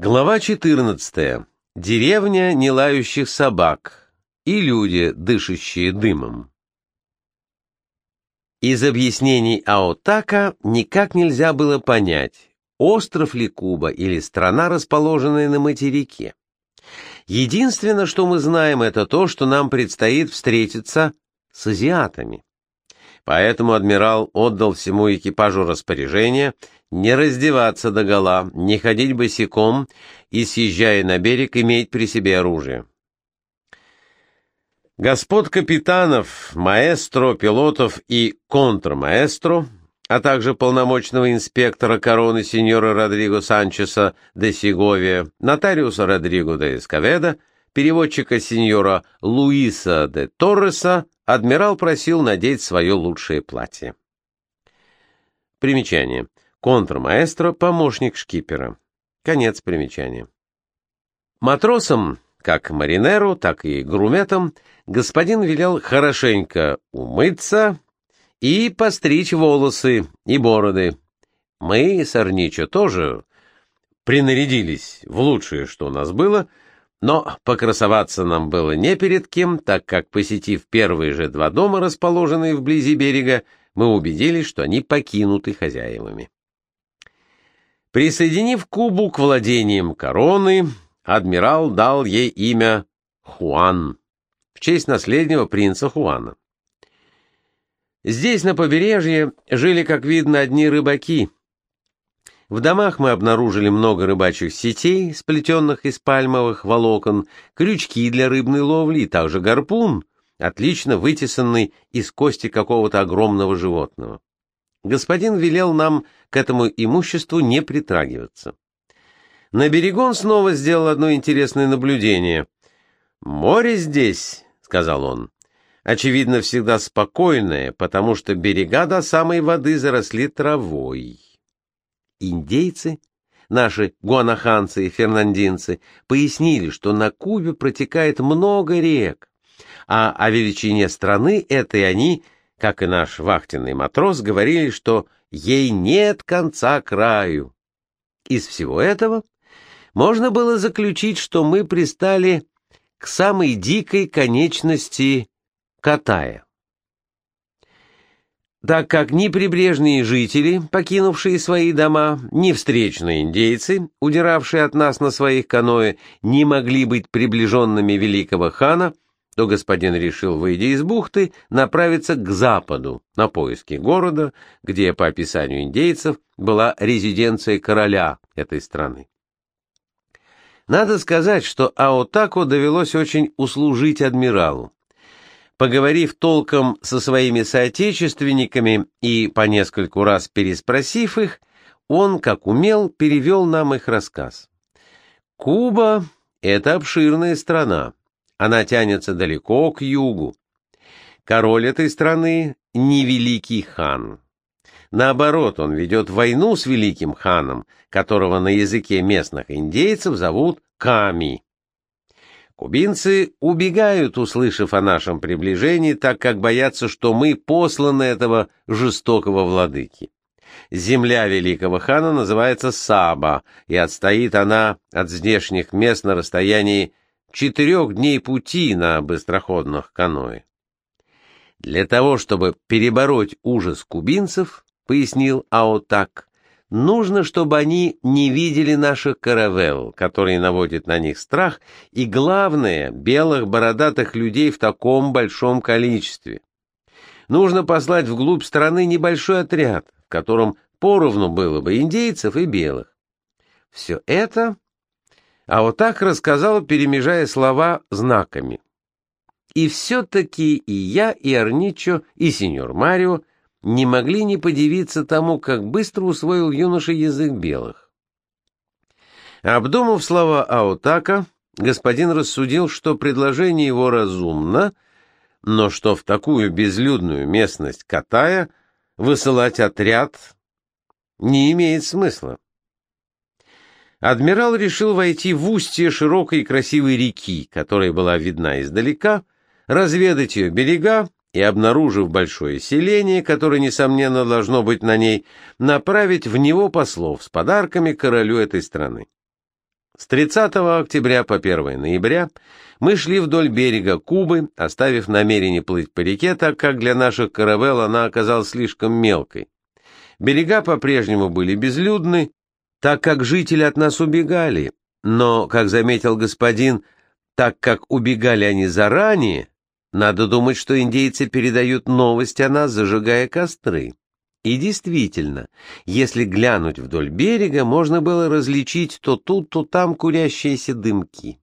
Глава 14. Деревня нелающих собак и люди, дышащие дымом. Из объяснений Аотака никак нельзя было понять, остров ли Куба или страна, расположенная на материке. Единственное, что мы знаем, это то, что нам предстоит встретиться с азиатами. Поэтому адмирал отдал всему экипажу распоряжение не раздеваться догола, не ходить босиком и, съезжая на берег, иметь при себе оружие. Господ капитанов, маэстро, пилотов и контрмаэстро, а также полномочного инспектора короны сеньора Родриго Санчеса де Сиговия, нотариуса Родриго де Эскаведа, переводчика сеньора Луиса де Торреса, адмирал просил надеть свое лучшее платье. Примечание. Контрмаэстро – помощник шкипера. Конец примечания. Матросам, как маринеру, так и груметам, господин велел хорошенько умыться и постричь волосы и бороды. Мы с тоже принарядились в лучшее, что у нас было — но покрасоваться нам было не перед кем, так как, посетив первые же два дома, расположенные вблизи берега, мы убедились, что они покинуты хозяевами. Присоединив Кубу к владениям короны, адмирал дал ей имя Хуан, в честь наследнего принца Хуана. Здесь, на побережье, жили, как видно, одни рыбаки — в домах мы обнаружили много рыбачьих сетей, сплетенных из пальмовых волокон, крючки для рыбной ловли и также гарпун, отлично вытесанный из кости какого-то огромного животного. Господин велел нам к этому имуществу не притрагиваться. На берегу он снова сделал одно интересное наблюдение. «Море здесь», — сказал он, — «очевидно, всегда спокойное, потому что берега до самой воды заросли травой». Индейцы, наши гуанаханцы и фернандинцы, пояснили, что на Кубе протекает много рек, а о величине страны этой они, как и наш вахтенный матрос, говорили, что ей нет конца краю. Из всего этого можно было заключить, что мы пристали к самой дикой конечности Катая так как ни прибрежные жители, покинувшие свои дома, ни встречные индейцы, удиравшие от нас на своих каноэ, не могли быть приближенными великого хана, то господин решил, выйдя из бухты, направиться к западу, на поиски города, где, по описанию индейцев, была резиденция короля этой страны. Надо сказать, что Аотако довелось очень услужить адмиралу. Поговорив толком со своими соотечественниками и по нескольку раз переспросив их, он, как умел, перевел нам их рассказ. Куба — это обширная страна. Она тянется далеко к югу. Король этой страны — не великий хан. Наоборот, он ведет войну с великим ханом, которого на языке местных индейцев зовут Ками. Кубинцы убегают, услышав о нашем приближении, так как боятся, что мы посланы этого жестокого владыки. Земля великого хана называется Саба, и отстоит она от здешних мест на расстоянии четырех дней пути на быстроходных каноэ. Для того, чтобы перебороть ужас кубинцев, пояснил Аотак, Нужно, чтобы они не видели наших каравелл, которые наводят на них страх, и, главное, белых бородатых людей в таком большом количестве. Нужно послать вглубь страны небольшой отряд, в котором поровну было бы индейцев и белых. Все это а вот так рассказал, перемежая слова знаками. И все-таки и я, и Арничо, и сеньор Марио не могли не подивиться тому, как быстро усвоил юноша язык белых. Обдумав слова Аутака, господин рассудил, что предложение его разумно, но что в такую безлюдную местность Катая высылать отряд не имеет смысла. Адмирал решил войти в устье широкой и красивой реки, которая была видна издалека, разведать ее берега и, обнаружив большое селение, которое, несомненно, должно быть на ней, направить в него послов с подарками королю этой страны. С 30 октября по 1 ноября мы шли вдоль берега Кубы, оставив намерение плыть по реке, так как для наших каравел она оказалась слишком мелкой. Берега по-прежнему были безлюдны, так как жители от нас убегали, но, как заметил господин, так как убегали они заранее, надо думать, что индейцы передают новость о нас, зажигая костры. И действительно, если глянуть вдоль берега, можно было различить то тут, то там курящиеся дымки.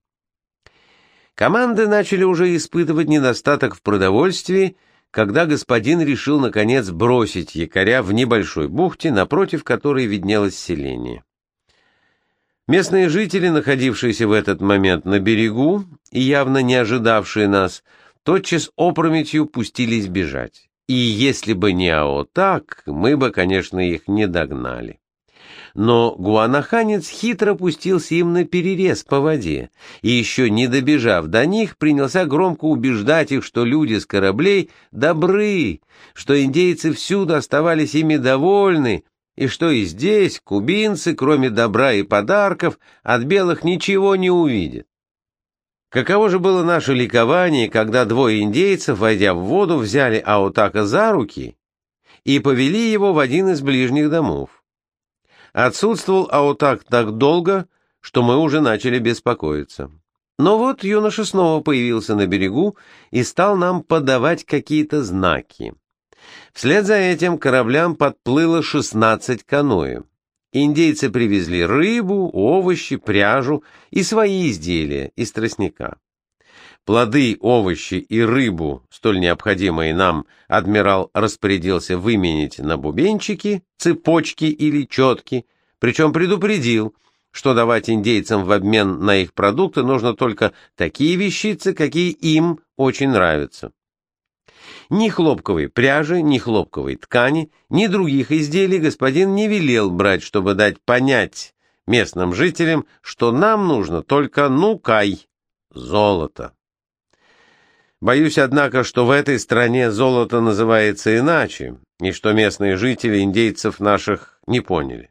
Команды начали уже испытывать недостаток в продовольствии, когда господин решил, наконец, бросить якоря в небольшой бухте, напротив которой виднелось селение. Местные жители, находившиеся в этот момент на берегу и явно не ожидавшие нас, тотчас опрометью пустились бежать. И если бы не Аотак, мы бы, конечно, их не догнали. Но гуанаханец хитро пустился им на перерез по воде, и еще не добежав до них, принялся громко убеждать их, что люди с кораблей добры, что индейцы всюду оставались ими довольны, и что и здесь кубинцы, кроме добра и подарков, от белых ничего не увидят. Каково же было наше ликование, когда двое индейцев, войдя в воду, взяли Аутака за руки и повели его в один из ближних домов. Отсутствовал Аутак так долго, что мы уже начали беспокоиться. Но вот юноша снова появился на берегу и стал нам подавать какие-то знаки. Вслед за этим кораблям подплыло 16 каноэ. Индейцы привезли рыбу, овощи, пряжу и свои изделия из тростника. Плоды, овощи и рыбу, столь необходимые нам, адмирал распорядился выменить на бубенчики, цепочки или четки, причем предупредил, что давать индейцам в обмен на их продукты нужно только такие вещицы, какие им очень нравятся. Ни хлопковой пряжи, ни хлопковой ткани, ни других изделий господин не велел брать, чтобы дать понять местным жителям, что нам нужно только нукай, золото. Боюсь, однако, что в этой стране золото называется иначе, и что местные жители индейцев наших не поняли.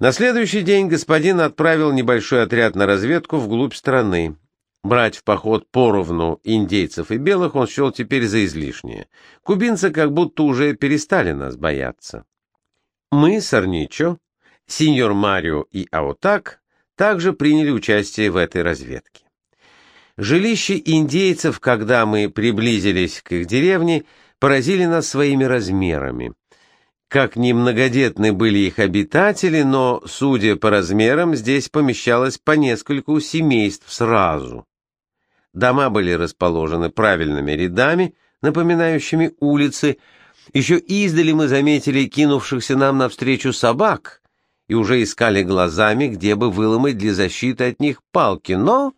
На следующий день господин отправил небольшой отряд на разведку вглубь страны. Брать в поход поровну индейцев и белых он счел теперь за излишнее. Кубинцы как будто уже перестали нас бояться. Мы, Сорничо, сеньор Марио и Аутак также приняли участие в этой разведке. Жилища индейцев, когда мы приблизились к их деревне, поразили нас своими размерами. Как немногодетны были их обитатели, но, судя по размерам, здесь помещалось по нескольку семейств сразу. Дома были расположены правильными рядами, напоминающими улицы. Еще издали мы заметили кинувшихся нам навстречу собак и уже искали глазами, где бы выломать для защиты от них палки, но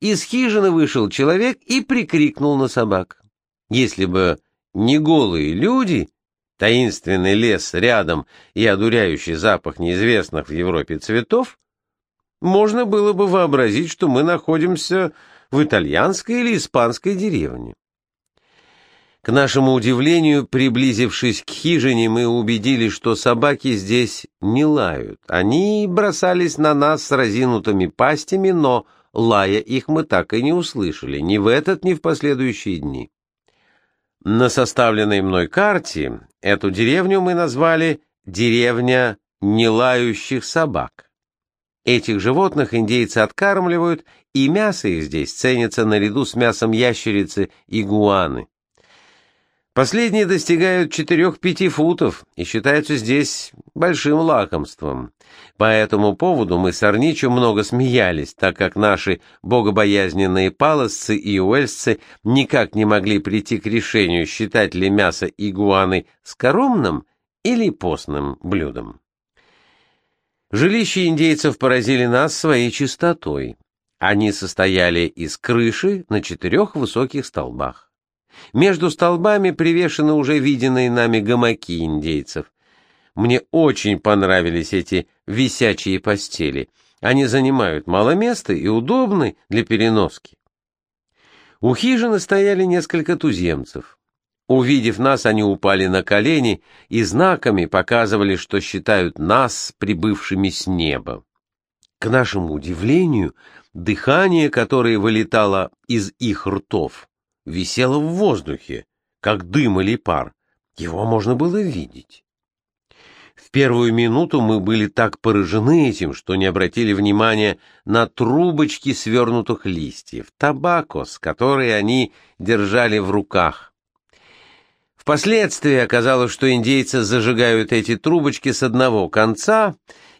из хижины вышел человек и прикрикнул на собак. Если бы не голые люди, таинственный лес рядом и одуряющий запах неизвестных в Европе цветов, можно было бы вообразить, что мы находимся в итальянской или испанской деревне. К нашему удивлению, приблизившись к хижине, мы убедились, что собаки здесь не лают. Они бросались на нас с разинутыми пастями, но лая их мы так и не услышали, ни в этот, ни в последующие дни. На составленной мной карте эту деревню мы назвали «деревня нелающих собак». Этих животных индейцы откармливают, и мясо их здесь ценится наряду с мясом ящерицы и гуаны. Последние достигают 4-5 футов и считаются здесь большим лакомством. По этому поводу мы с Арничо много смеялись, так как наши богобоязненные палосцы и уэльсцы никак не могли прийти к решению, считать ли мясо игуаны скоромным или постным блюдом. Жилища индейцев поразили нас своей чистотой. Они состояли из крыши на четырех высоких столбах. Между столбами привешены уже виденные нами гамаки индейцев. Мне очень понравились эти висячие постели. Они занимают мало места и удобны для переноски. У хижины стояли несколько туземцев. Увидев нас, они упали на колени и знаками показывали, что считают нас прибывшими с неба. К нашему удивлению, дыхание, которое вылетало из их ртов, висело в воздухе, как дым или пар. Его можно было видеть. В первую минуту мы были так поражены этим, что не обратили внимания на трубочки свернутых листьев, табакос, которые они держали в руках. Впоследствии оказалось, что индейцы зажигают эти трубочки с одного конца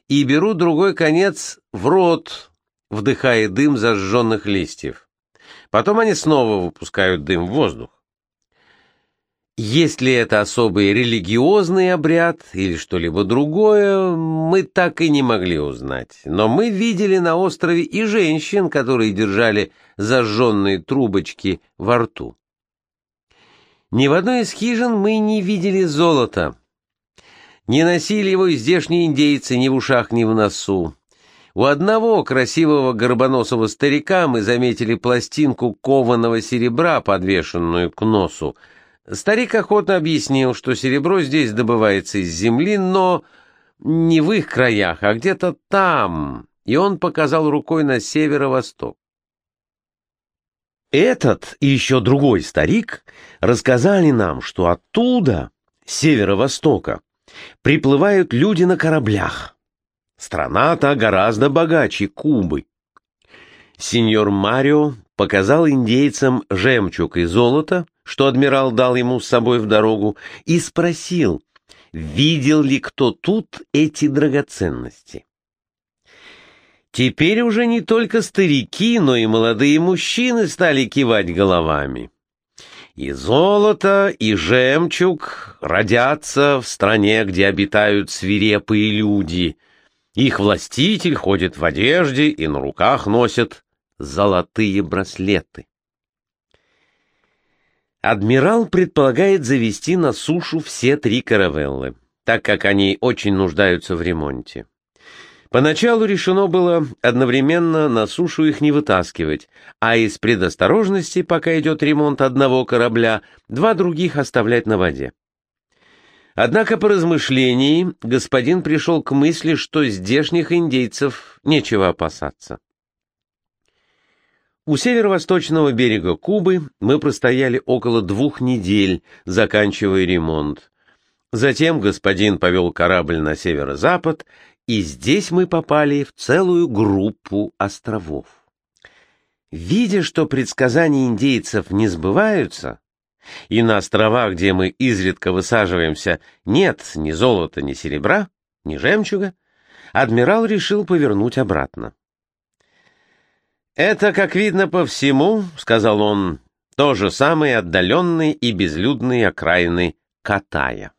и берут другой конец в рот, вдыхая дым зажженных листьев. Потом они снова выпускают дым в воздух. Есть ли это особый религиозный обряд или что-либо другое, мы так и не могли узнать. Но мы видели на острове и женщин, которые держали зажженные трубочки во рту. Ни в одной из хижин мы не видели золота. Не носили его здешние индейцы ни в ушах, ни в носу. У одного красивого горбоносого старика мы заметили пластинку кованого серебра, подвешенную к носу. Старик охотно объяснил, что серебро здесь добывается из земли, но не в их краях, а где-то там, и он показал рукой на северо-восток. Этот и еще другой старик рассказали нам, что оттуда, с северо-востока, приплывают люди на кораблях. Страна-то гораздо богаче Кубы. Сеньор Марио показал индейцам жемчуг и золото, что адмирал дал ему с собой в дорогу, и спросил, видел ли кто тут эти драгоценности. Теперь уже не только старики, но и молодые мужчины стали кивать головами. И золото, и жемчуг родятся в стране, где обитают свирепые люди — их властитель ходит в одежде и на руках носит золотые браслеты. Адмирал предполагает завести на сушу все три каравеллы, так как они очень нуждаются в ремонте. Поначалу решено было одновременно на сушу их не вытаскивать, а из предосторожности, пока идет ремонт одного корабля, два других оставлять на воде. Однако по размышлении господин пришел к мысли, что здешних индейцев нечего опасаться. У северо-восточного берега Кубы мы простояли около двух недель, заканчивая ремонт. Затем господин повел корабль на северо-запад, и здесь мы попали в целую группу островов. Видя, что предсказания индейцев не сбываются, и на островах, где мы изредка высаживаемся, нет ни золота, ни серебра, ни жемчуга, адмирал решил повернуть обратно. «Это, как видно по всему, — сказал он, — то же самые отдаленные и безлюдные окраины Катая».